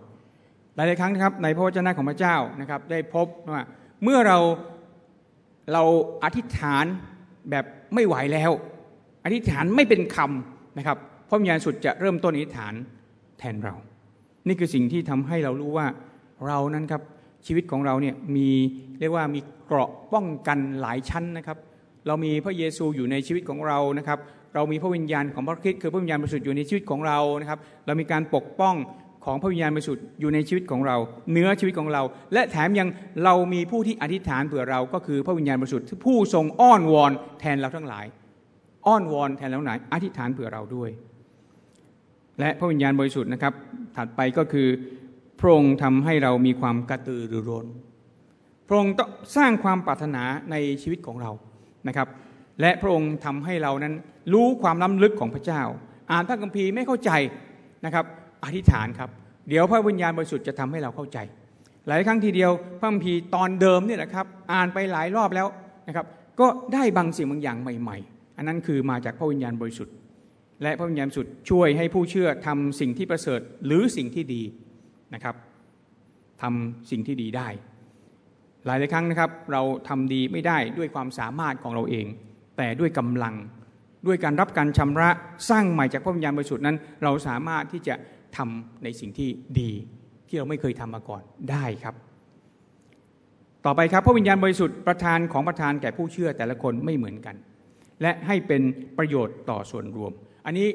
B: หลายๆครั้งนะครับในพระวจนะของพระเจ้านะครับได้พบว่าเมื่อเราเราอธิษฐานแบบไม่ไหวแล้ว อธิษฐานไม่เป็นคำนะครับพระวิญญาณสุดจะเริ่มต้นอธิษฐานแทนเรา นี่คือสิ่งที่ทำให้เรารู้ว่าเรานั้นครับชีวิตของเราเนี่ยมีเรียกว่ามีเกราะป้องกันหลายชั้นนะครับ เรามีพระเยซูอยู่ในชีวิตของเรานะครับ เรามีพระวิญญาณของพระคริสต์คือพระวิญญาณบริสุทธิ์อยู่ในชีวิตของเรานะครับ เรามีการปกป้องของพระวิญญาณบริสุทธิ์อยู่ในชีวิตของเราเนื้อชีวิตของเรา และแถมยังเรามีผู้ที่อธิษฐานเผื่อเราก็คือพระวิญญาณบริสุทธิ์ผู้ทรงอ้อนวอนแทนเราทั้งหลาย อ้อนวอนแทนเราทั้งหลายอธิษฐานเผื่อเราด้วย และพระวิญญาณบริสุทธิ์นะครับ ถัดไปก็คือพระองค์ทำให้เรามีความกระตือรือร้นพระองค์ต้องสร้างความปรารถนาในชีวิตของเรา นะครับ และพระองค์ทำให้เรานั้นรู้ความล้ำลึกของพระเจ้า อ่านพระคัมภีร์ไม่เข้าใจนะครับอธิษฐานครับ เดี๋ยวพระวิญญาณบริสุทธิ์จะทำให้เราเข้าใจ หลายครั้งทีเดียวพระคัมภีร์ตอนเดิมเนี่ยนะครับอ่านไปหลายรอบแล้วนะครับก็ได้บางสิ่งบางอย่างใหม่ ๆ อันนั้นคือมาจากพระวิญญาณบริสุทธิ์ และพระวิญญาณบริสุทธิ์ช่วยให้ผู้เชื่อทำสิ่งที่ประเสริฐหรือสิ่งที่ดีนะครับทำสิ่งที่ดีได้ หลายหลายครั้งนะครับ เราทำดีไม่ได้ด้วยความสามารถของเราเอง แต่ด้วยกำลังด้วยการรับการชำระสร้างใหม่จากพระวิญญาณบริสุทธิ์นั้น เราสามารถที่จะทำในสิ่งที่ดีที่เราไม่เคยทำมาก่อนได้ครับ ต่อไปครับพระวิญญาณบริสุทธิ์ประทานของประทานแก่ผู้เชื่อแต่ละคนไม่เหมือนกัน และให้เป็นประโยชน์ต่อส่วนรวม อันนี้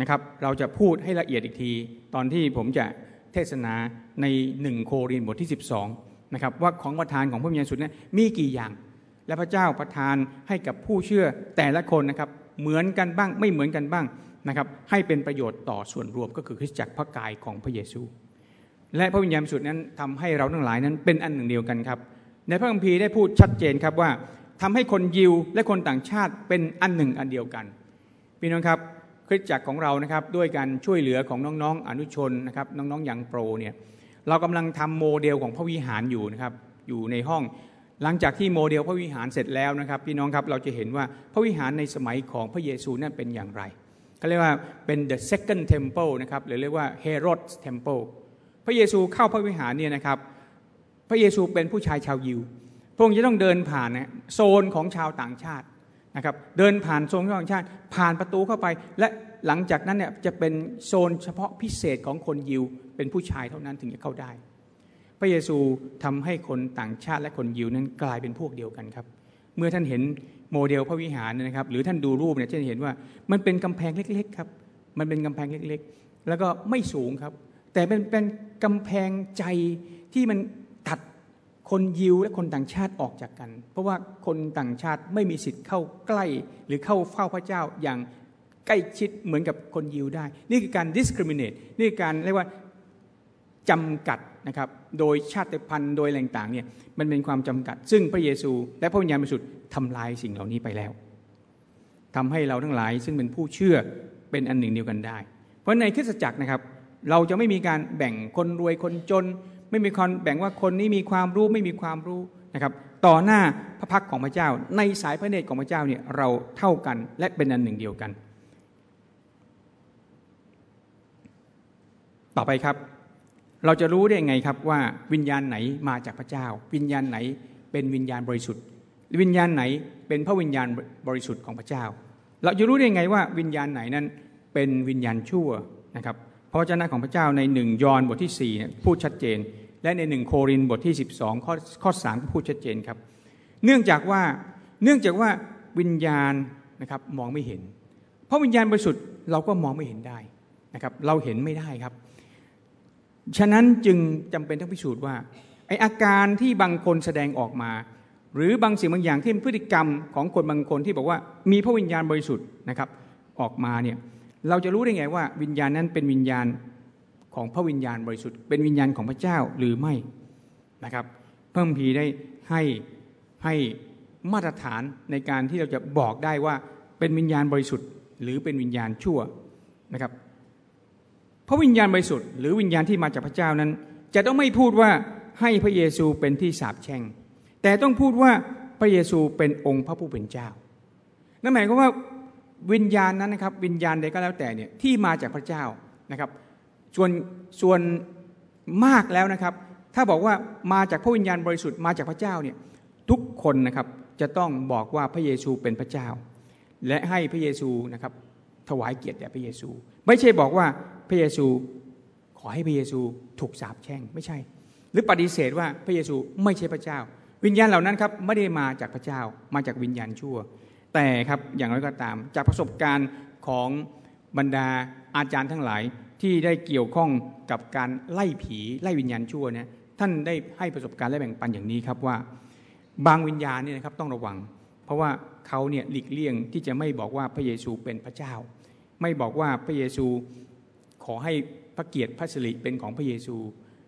B: นะครับเราจะพูดให้ละเอียดอีกที ตอนที่ผมจะเทศนาในหนึ่งโครินบทที่ 12 นะครับว่าของประทานของพระวิญญาณสุดนั้นมีกี่อย่าง และพระเจ้าประทานให้กับผู้เชื่อแต่ละคนนะครับเหมือนกันบ้างไม่เหมือนกันบ้างนะครับให้เป็นประโยชน์ต่อส่วนรวมก็คือคริสตจักรพระกายของพระเยซู และพระวิญญาณสุทธิ์นั้นทำให้เราทั้งหลายนั้นเป็นอันหนึ่งเดียวกันครับ ในพระคัมภีร์ได้พูดชัดเจนครับว่าทำให้คนยิวและคนต่างชาติเป็นอันหนึ่งอันเดียวกันพี่น้องครับคริสตจักรของเรานะครับด้วยการช่วยเหลือของน้องๆอนุชนนะครับน้องๆอย่างโปรเนี่ย เรากำลังทำโมเดลของพระวิหารอยู่นะครับ อยู่ในห้อง หลังจากที่โมเดลพระวิหารเสร็จแล้วนะครับพี่น้องครับเราจะเห็นว่าพระวิหารในสมัยของพระเยซูนั้นเป็นอย่างไรเขาเรียกว่าเป็น the second temple นะครับหรือเรียกว่า Herod's temple พระเยซูเข้าพระวิหารเนี่ยนะครับ พระเยซูเป็นผู้ชายชาวยิว พระองค์จะต้องเดินผ่านนะโซนของชาวต่างชาติ นะครับเดินผ่านโซนของต่างชาติ ผ่านประตูเข้าไป และหลังจากนั้นเนี่ยจะเป็นโซนเฉพาะพิเศษของคนยิว เป็นผู้ชายเท่านั้นถึงจะเข้าได้ พระเยซูทำให้คนต่างชาติและคนยิวนั้นกลายเป็นพวกเดียวกันครับ เมื่อท่านเห็นโมเดลพระวิหารนะครับ หรือท่านดูรูปเนี่ยจะเห็นว่ามันเป็นกำแพงเล็กๆครับมันเป็นกำแพงเล็กๆ แล้วก็ไม่สูงครับ แต่เป็นเป็นกำแพงใจที่มัน คนยิวและคนต่างชาติออกจากกัน เพราะว่าคนต่างชาติไม่มีสิทธิ์เข้าใกล้หรือเข้าเฝ้าพระเจ้าอย่างใกล้ชิดเหมือนกับคนยิวได้ นี่คือการ discriminate นี่คือการเรียกว่าจำกัดนะครับโดยชาติพันธุ์โดยแหล่งต่างเนี่ยมันเป็นความจำกัด ซึ่งพระเยซูและพระวิญญาณบริสุทธิ์ทำลายสิ่งเหล่านี้ไปแล้วทำให้เราทั้งหลายซึ่งเป็นผู้เชื่อเป็นอันหนึ่งเดียวกันได้ เพราะในคริสตจักรนะครับเราจะไม่มีการแบ่งคนรวยคนจน ไม่มีการแบ่งว่าคนนี้มีความรู้ไม่มีความรู้นะครับ ต่อหน้าพระพักของพระเจ้า ในสายพระเนตรของพระเจ้าเนี่ยเราเท่ากันและเป็นอันหนึ่งเดียวกัน ต่อไปครับ เราจะรู้ได้ยังไงครับว่าวิญญาณไหนมาจากพระเจ้า วิญญาณไหนเป็นวิญญาณบริสุทธิ์ วิญญาณไหนเป็นพระวิญญาณบริสุทธิ์ของพระเจ้า เราจะรู้ได้ยังไงว่าวิญญาณไหนนั้นเป็นวิญญาณชั่วนะครับ พระวจนะของพระเจ้าในหนึ่งยอห์นบทที่4พูดชัดเจน และในหนึ่งโครินบทที่ 12 ข้อข้อสามพูดชัดเจนครับ เนื่องจากว่าเนื่องจากว่าวิญญาณนะครับมองไม่เห็น เพราะวิญญาณบริสุทธิ์เราก็มองไม่เห็นได้นะครับ เราเห็นไม่ได้ครับ ฉะนั้นจึงจำเป็นต้องพิสูจน์ว่าไออาการที่บางคนแสดงออกมา หรือบางสิ่งบางอย่างที่เป็นพฤติกรรมของคนบางคนที่บอกว่ามีพระวิญญาณบริสุทธิ์นะครับ ออกมาเนี่ย เราจะรู้ได้ไงว่าวิญญาณนั้นเป็นวิญญาณของพระวิญญาณบริสุทธิ์เป็นวิญญาณของพระเจ้าหรือไม่นะครับเพิ่มพีได้ให้ให้มาตรฐานในการที่เราจะบอกได้ว่าเป็นวิญญาณบริสุทธิ์ หรือเป็นวิญญาณชั่วนะครับพระวิญญาณบริสุทธิ์หรือวิญญาณที่มาจากพระเจ้านั้น จะต้องไม่พูดว่าให้พระเยซูเป็นที่สาปแช่งแต่ต้องพูดว่าพระเยซูเป็นองค์พระผู้เป็นเจ้านั่นหมายความว่า วิญญาณนั้นนะครับวิญญาณใดก็แล้วแต่เนี่ยที่มาจากพระเจ้านะครับส่วนส่วนมากแล้วนะครับ ถ้าบอกว่ามาจากพระวิญญาณบริสุทธิ์มาจากพระเจ้าเนี่ยทุกคนนะครับจะต้องบอกว่าพระเยซูเป็นพระเจ้า และให้พระเยซูนะครับถวายเกียรติแด่พระเยซู ไม่ใช่บอกว่าพระเยซูขอให้พระเยซูถูกสาปแช่งไม่ใช่ หรือปฏิเสธว่าพระเยซูไม่ใช่พระเจ้า วิญญาณเหล่านั้นครับไม่ได้มาจากพระเจ้ามาจากวิญญาณชั่ว แต่ครับอย่างไรก็ตาม จากประสบการณ์ของบรรดาอาจารย์ทั้งหลายที่ได้เกี่ยวข้องกับการไล่ผีไล่วิญญาณชั่วเนี่ยท่านได้ให้ประสบการณ์และแบ่งปันอย่างนี้ครับว่า บางวิญญาณเนี่ยนะครับต้องระวัง เพราะว่าเขาเนี่ยหลีกเลี่ยงที่จะไม่บอกว่าพระเยซูเป็นพระเจ้า ไม่บอกว่าพระเยซูขอให้พระเกียรติพระสิริเป็นของพระเยซู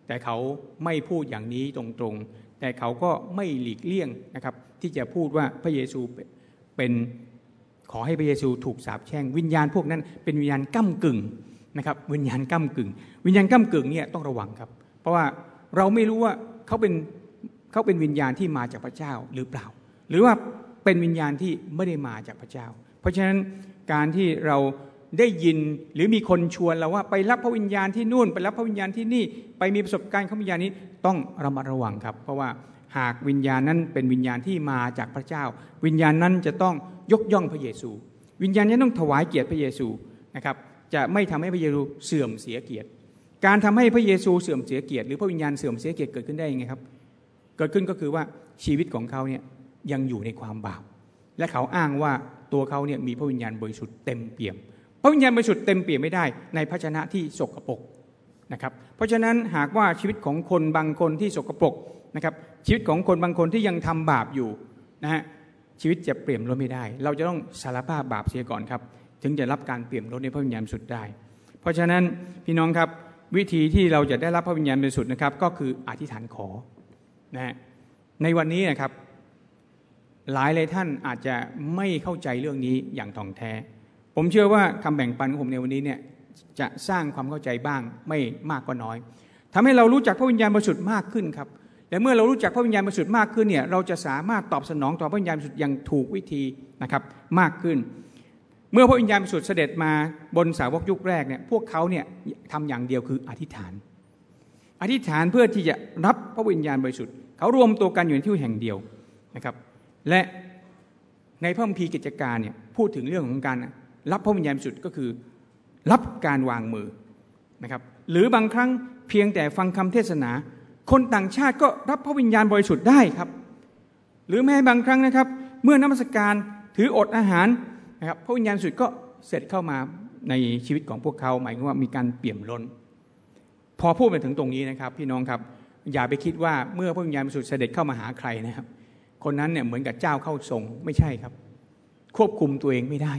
B: แต่เขาไม่พูดอย่างนี้ตรงๆ แต่เขาก็ไม่หลีกเลี่ยงนะครับที่จะพูดว่าพระเยซู เป็นขอให้พระเยซูถูกสาปแช่ง วิญญาณพวกนั้นเป็นวิญญาณก้ากึ่งนะครับวิญญาณก้ากึ่ง วิญญาณก้ากึ่งเนี่ยต้องระวังครับ เพราะว่าเราไม่รู้ว่าเขาเป็นเขาเป็นวิญญาณที่มาจากพระเจ้าหรือเปล่า หรือว่าเป็นวิญญาณที่ไม่ได้มาจากพระเจ้า เพราะฉะนั้นการที่เราได้ยินหรือมีคนชวนเราว่าไปรับพระวิญญาณที่นู่น ไปรับพระวิญญาณที่นี่ ไปมีประสบการณ์ของวิญญาณนี้ต้องระมัดระวังครับ เพราะว่า หากวิญญาณนั้นเป็นวิญญาณที่มาจากพระเจ้า วิญญาณนั้นจะต้องยกย่องพระเยซู วิญญาณนี้ต้องถวายเกียรติพระเยซูนะครับจะไม่ทำให้พระเยซูเสื่อมเสียเกียรติ การทำให้พระเยซูเสื่อมเสียเกียรติหรือพระวิญญาณเสื่อมเสียเกียรติเกิดขึ้นได้ยังไงครับ เกิดขึ้นก็คือว่าชีวิตของเขาเนี่ยยังอยู่ในความบาป และเขาอ้างว่าตัวเขาเนี่ยมีพระวิญญาณบริสุทธิ์เต็มเปี่ยม พระวิญญาณบริสุทธิ์เต็มเปี่ยมไม่ได้ในภาชนะที่สกปรก นะครับเพราะฉะนั้นหากว่าชีวิตของคนบางคนที่สกปรกนะครับชีวิตของคนบางคนที่ยังทำบาปอยู่นะฮะชีวิตจะเปลี่ยนล้นไม่ได้ เราจะต้องสารภาพบาปเสียก่อนครับ ถึงจะรับการเปลี่ยนล้นในพระวิญญาณสุดได้ เพราะฉะนั้นพี่น้องครับวิธีที่เราจะได้รับพระวิญญาณบริสุทธิ์นะครับก็คืออธิษฐานขอนะในวันนี้นะครับหลายหลายท่านอาจจะไม่เข้าใจเรื่องนี้อย่างท่องแท้ ผมเชื่อว่าคำแบ่งปันของผมในวันนี้เนี่ย จะสร้างความเข้าใจบ้างไม่มากก็น้อยทำให้เรารู้จักพระวิญญาณบริสุทธิ์มากขึ้นครับและเมื่อเรารู้จักพระวิญญาณบริสุทธิ์มากขึ้นเนี่ยเราจะสามารถตอบสนองต่อพระวิญญาณบริสุทธิ์อย่างถูกวิธีนะครับมากขึ้น เมื่อพระวิญญาณบริสุทธิ์เสด็จมาบนสาวกยุคแรกเนี่ยพวกเขาเนี่ยทำอย่างเดียวคืออธิษฐาน อธิษฐานเพื่อที่จะรับพระวิญญาณบริสุทธิ์เขารวมตัวกันอยู่ในที่แห่งเดียวนะครับ และในพระคัมภีร์กิจการเนี่ยพูดถึงเรื่องของการรับพระวิญญาณบริสุทธิ์ก็คือ รับการวางมือนะครับหรือบางครั้งเพียงแต่ฟังคำเทศนา คนต่างชาติก็รับพระวิญญาณบริสุทธิ์ได้ครับ หรือแม้บางครั้งนะครับ เมื่อนมัสการถืออดอาหารนะครับพระวิญญาณสุทธิ์ก็เสร็จเข้ามาในชีวิตของพวกเขาหมายถึงว่ามีการเปี่ยมล้น พอพูดไปถึงตรงนี้นะครับ พี่น้องครับอย่าไปคิดว่าเมื่อพระวิญญาณบริสุทธิ์เสด็จเข้ามาหาใครนะครับ คนนั้นเนี่ยเหมือนกับเจ้าเข้าทรงไม่ใช่ครับ ควบคุมตัวเองไม่ได้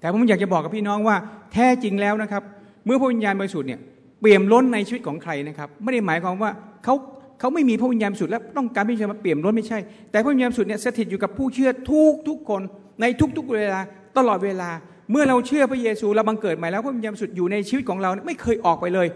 B: แต่ผมอยากจะบอกกับพี่น้องว่าแท้จริงแล้วนะครับ เมื่อพระวิญญาณบริสุทธิ์เนี่ยเปี่ยมล้นในชีวิตของใครนะครับ ไม่ได้หมายความว่าเขาเขาไม่มีพระวิญญาณบริสุดแล้วต้องการพระวิญญาณมาเปี่ยมล้นไม่ใช่ แต่พระวิญญาณบริสุดเนี่ยสถิตอยู่กับผู้เชื่อทุกทุกคนในทุกๆเวลาตลอดเวลา เมื่อเราเชื่อพระเยซูเราบังเกิดใหม่แล้วพระวิญญาณบริสุดอยู่ในชีวิตของเราไม่เคยออกไปเลย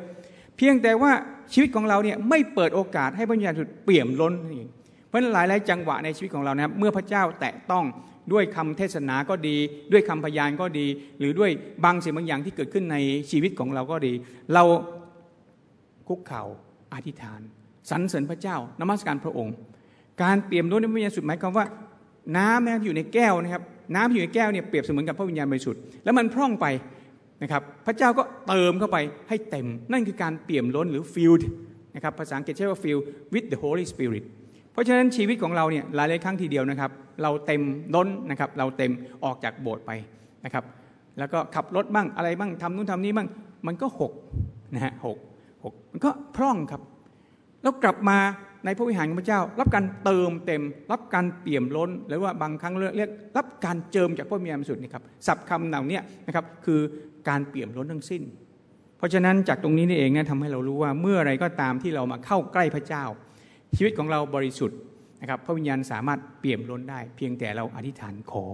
B: เพียงแต่ว่าชีวิตของเราเนี่ยไม่เปิดโอกาสให้พระวิญญาณบริสุดเปี่ยมล้นนี่เพราะหลายหลายจังหวะในชีวิตของเรานะเมื่อพระเจ้าแตะต้อง ด้วยคำเทศนาก็ดี ด้วยคำพยานก็ดี หรือด้วยบางสิ่งบางอย่างที่เกิดขึ้นในชีวิตของเราก็ดี เราคุกเข่าอธิษฐานสรรเสริญพระเจ้านมัสการพระองค์ การเปี่ยมล้นในพระวิญญาณสุดหมายความว่าน้ำนะอยู่ในแก้วนะครับ น้ำที่อยู่ในแก้วเนี่ยเปรียบเสมือนกับพระวิญญาณบริสุทธิ์แล้วมันพร่องไปนะครับพระเจ้าก็เติมเข้าไปให้เต็ม นั่นคือการเปี่ยมล้นหรือ filled นะครับภาษาอังกฤษใช้ว่า filled with the Holy Spirit เพราะฉะนั้นชีวิตของเราเนี่ยหลายๆครั้งทีเดียวนะครับ เราเต็มล้นนะครับ เราเต็มออกจากโบสถ์ไปนะครับ แล้วก็ขับรถบ้างอะไรบ้างทำนู่นทำนี้บ้างมันก็หกนะฮะหกหกมันก็พร่องครับ แล้วกลับมาในพระวิหารของพระเจ้า รับการเติมเต็ม รับการเปี่ยมล้น หรือว่าบางครั้งเรียกรับการเจิมจากพระมีสุดนี่ครับศัพท์คำเหล่านี้นะครับคือการเปี่ยมล้นทั้งสิ้น เพราะฉะนั้นจากตรงนี้นี่เองนะทำให้เรารู้ว่าเมื่อไรก็ตามที่เรามาเข้าใกล้พระเจ้า ชีวิตของเราบริสุทธิ์นะครับพระวิญญาณสามารถเปี่ยมล้นได้ เพียงแต่เราอธิษฐานขอ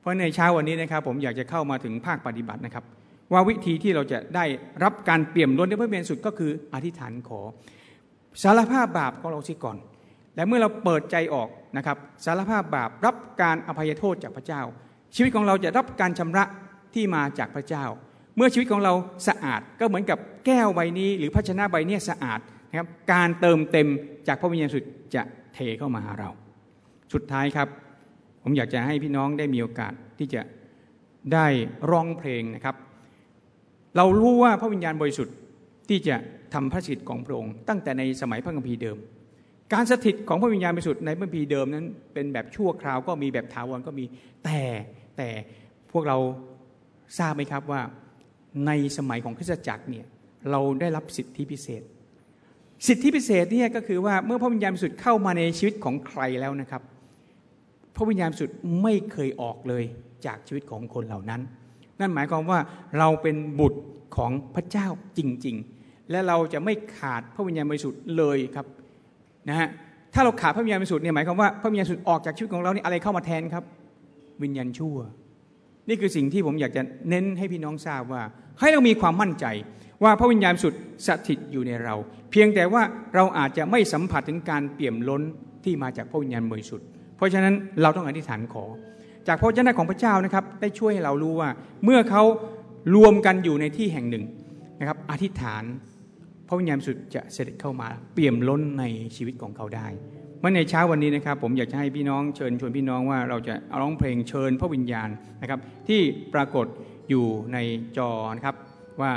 B: เพราะในเช้าวันนี้นะครับ ผมอยากจะเข้ามาถึงภาคปฏิบัตินะครับ ว่าวิธีที่เราจะได้รับการเปี่ยมล้นในพระวิญญาณสุดก็คืออธิษฐานขอ สารภาพบาปของเราสิก่อน และเมื่อเราเปิดใจออกนะครับ สารภาพบาปรับการอภัยโทษจากพระเจ้า ชีวิตของเราจะรับการชำระที่มาจากพระเจ้า เมื่อชีวิตของเราสะอาดก็เหมือนกับแก้วใบนี้ หรือภาชนะใบนี้สะอาด นะครับการเติมเต็มจากพระวิญญาณสุดจะเทเข้ามาหาเรา สุดท้ายครับ ผมอยากจะให้พี่น้องได้มีโอกาสที่จะได้ร้องเพลงนะครับ เรารู้ว่าพระวิญญาณบริสุทธิ์ที่จะทำพระสิทธิ์ของพระองค์ตั้งแต่ในสมัยพระคัมภีร์เดิม การสถิตของพระวิญญาณบริสุทธิ์ในพระคัมภีร์เดิมนั้น เป็นแบบชั่วคราวก็มีแบบถาวรก็มีแต่แต่พวกเราทราบไหมครับว่าในสมัยของคริสตจักรเนี่ยเราได้รับสิทธิพิเศษ สิทธิพิเศษนี่ก็คือว่าเมื่อพระวิญญาณบริสุทธิ์เข้ามาในชีวิตของใครแล้วนะครับ พระวิญญาณบริสุทธิ์ไม่เคยออกเลยจากชีวิตของคนเหล่านั้น นั่นหมายความว่าเราเป็นบุตรของพระเจ้าจริง ๆ และเราจะไม่ขาดพระวิญญาณบริสุทธิ์เลยครับนะฮะถ้าเราขาดพระวิญญาณบริสุทธิ์เนี่ยหมายความว่าพระวิญญาณบริสุทธิ์ออกจากชีวิตของเรานี่อะไรเข้ามาแทนครับ วิญญาณชั่ว นี่คือสิ่งที่ผมอยากจะเน้นให้พี่น้องทราบว่า ให้เรามีความมั่นใจ ว่าพระวิญญาณสุดสถิตอยู่ในเรา เพียงแต่ว่าเราอาจจะไม่สัมผัสถึงการเปี่ยมล้นที่มาจากพระวิญญาณบริสุทธิ์เพราะฉะนั้นเราต้องอธิษฐานขอ จากพระเจ้าของพระเจ้านะครับ ได้ช่วยให้เรารู้ว่าเมื่อเขารวมกันอยู่ในที่แห่งหนึ่งนะครับ อธิษฐานพระวิญญาณสุดจะเสด็จเข้ามา เปี่ยมล้นในชีวิตของเขาได้เมื่อในเช้าวันนี้นะครับผมอยากจะให้พี่น้องเชิญชวนพี่น้องว่าเราจะร้องเพลงเชิญพระวิญญาณนะครับ ที่ปรากฏอยู่ในจอนะครับว่า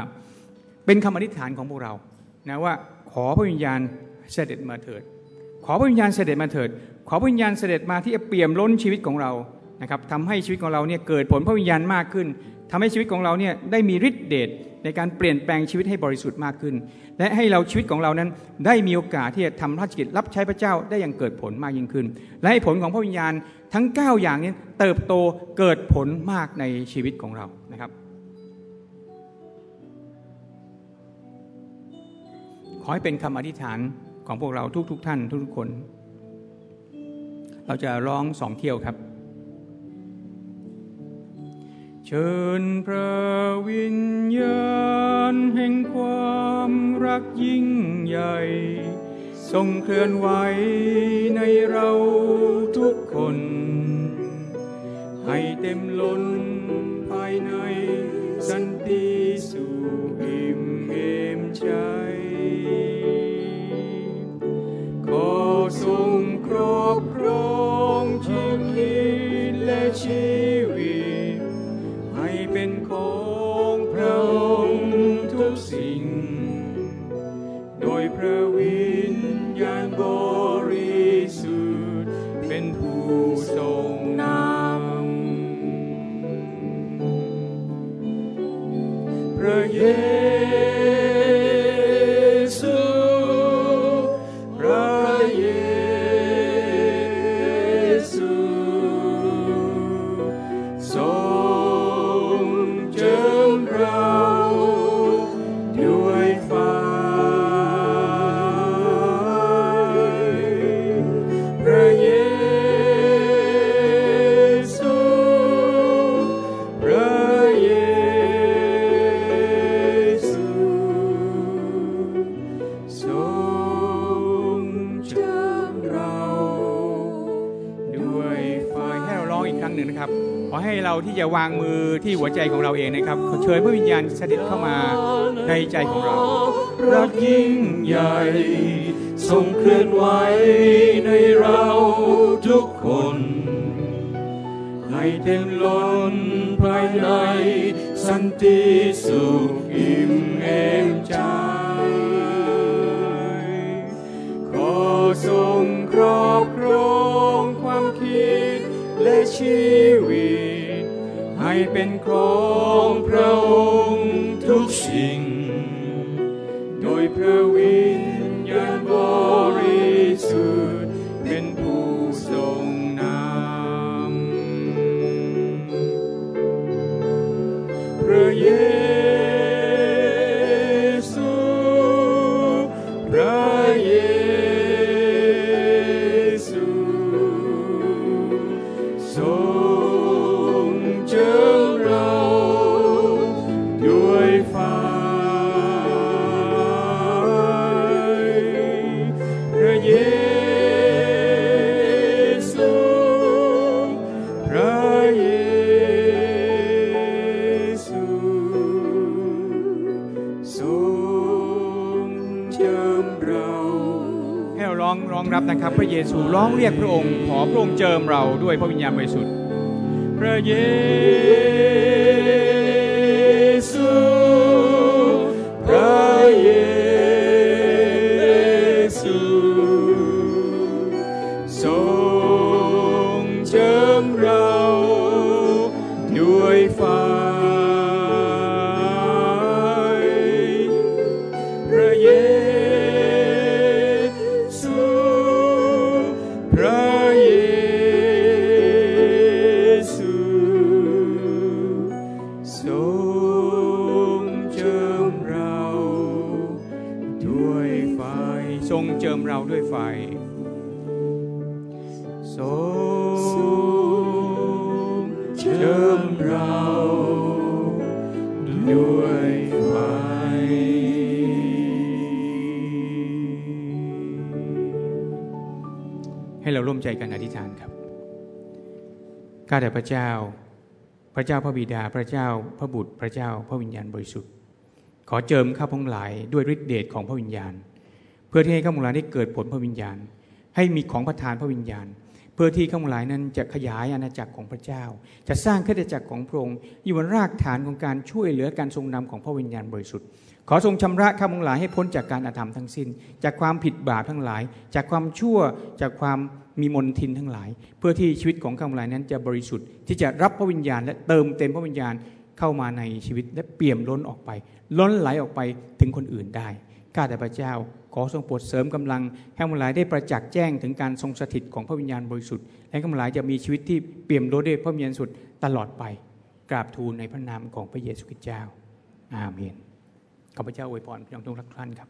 B: เป็นคำอธิษฐานของพวกเรานะว่าขอพระวิญญาณเสด็จมาเถิด ขอพระวิญญาณเสด็จมาเถิด ขอพระวิญญาณเสด็จมาที่จะเปี่ยมล้นชีวิตของเรานะครับทำให้ชีวิตของเราเนี่ยเกิดผลพระวิญญาณมากขึ้นทำให้ชีวิตของเราเนี่ยได้มีฤทธิ์เดชในการเปลี่ยนแปลงชีวิตให้บริสุทธิ์มากขึ้น และให้เราชีวิตของเรานั้นได้มีโอกาสที่จะทำราชกิจรับใช้พระเจ้าได้อย่างเกิดผลมากยิ่งขึ้น และให้ผลของพระวิญญาณทั้ง 9 อย่างนี้เติบโตเกิดผลมากในชีวิตของเรานะครับ ขอให้เป็นคำอธิษฐานของพวกเราทุกๆทท่านทุกๆคน เราจะร้องสองเที่ยวครับ เชิญพระวิญญาณแห่งความรักยิ่งใหญ่ทรงเคลื่อนไหวในเราทุกคน ให้เต็มล้นำ วางมือที่หัวใจของเราเองนะครับเชิญพระวิญญาณเสด็จเข้ามาในใจของเรา
C: รักยิ่งใหญ่ทรงเคลื่อนไหวในเราทุกคนให้เต็มล้นภายในสันติ เย
B: ซูร้องเรียกพระองค์ ขอพระองค์เจิมเราด้วยพระวิญญาณบริสุทธิ์
C: พระเย ทรงเจิมเราด้วยไฟทรงเจิ
B: มเราด้วยไฟให้เราร่วมใจกันอธิษฐานครับข้าแต่พระเจ้า พระเจ้าพระบิดา พระเจ้าพระบุตร พระเจ้าพระวิญญาณบริสุทธิ์ ขอเจิมข้าพงหลายด้วยฤทธิเดชของพระวิญญาณ เพื่อที่ให้ข้าพงหลายได้เกิดผลพระวิญญาณ ให้มีของประทานพระวิญญาณ เพื่อที่ข้าพงหลายนั้นจะขยายอาณาจักรของพระเจ้า จะสร้างขึ้นจากรของพระองค์อยู่บนรากฐานของการช่วยเหลือการทรงนำของพระวิญญาณบริสุทธิ์ขอทรงชำระข้าพงหลายให้พ้นจากการอาธรรมทั้งสิ้น จากความผิดบาปทั้งหลาย จากความชั่วจากความมีมนทินทั้งหลาย เพื่อที่ชีวิตของข้าพงหลายนั้นจะบริสุทธิ์ที่จะรับพระวิญญาณและเติมเต็มพระวิญญาณเข้ามาในชีวิตและเปี่ยมล้นออกไป ล้นไหลออกไปถึงคนอื่นได้ ข้าแต่พระเจ้า ขอทรงโปรดเสริมกำลังให้ข้าพงหลายได้ประจักษ์แจ้งถึงการทรงสถิตของพระวิญญาณบริสุทธิ์และข้าพงหลายจะมีชีวิตที่เปี่ยมล้นด้วยพระวิญญาณสุดตลอดไปกราบทูลในพระนามของพระเยซูคริสต์เจ้าอาเมนขอพระเจ้าอวยพรพี่น้องทุกท่านครับ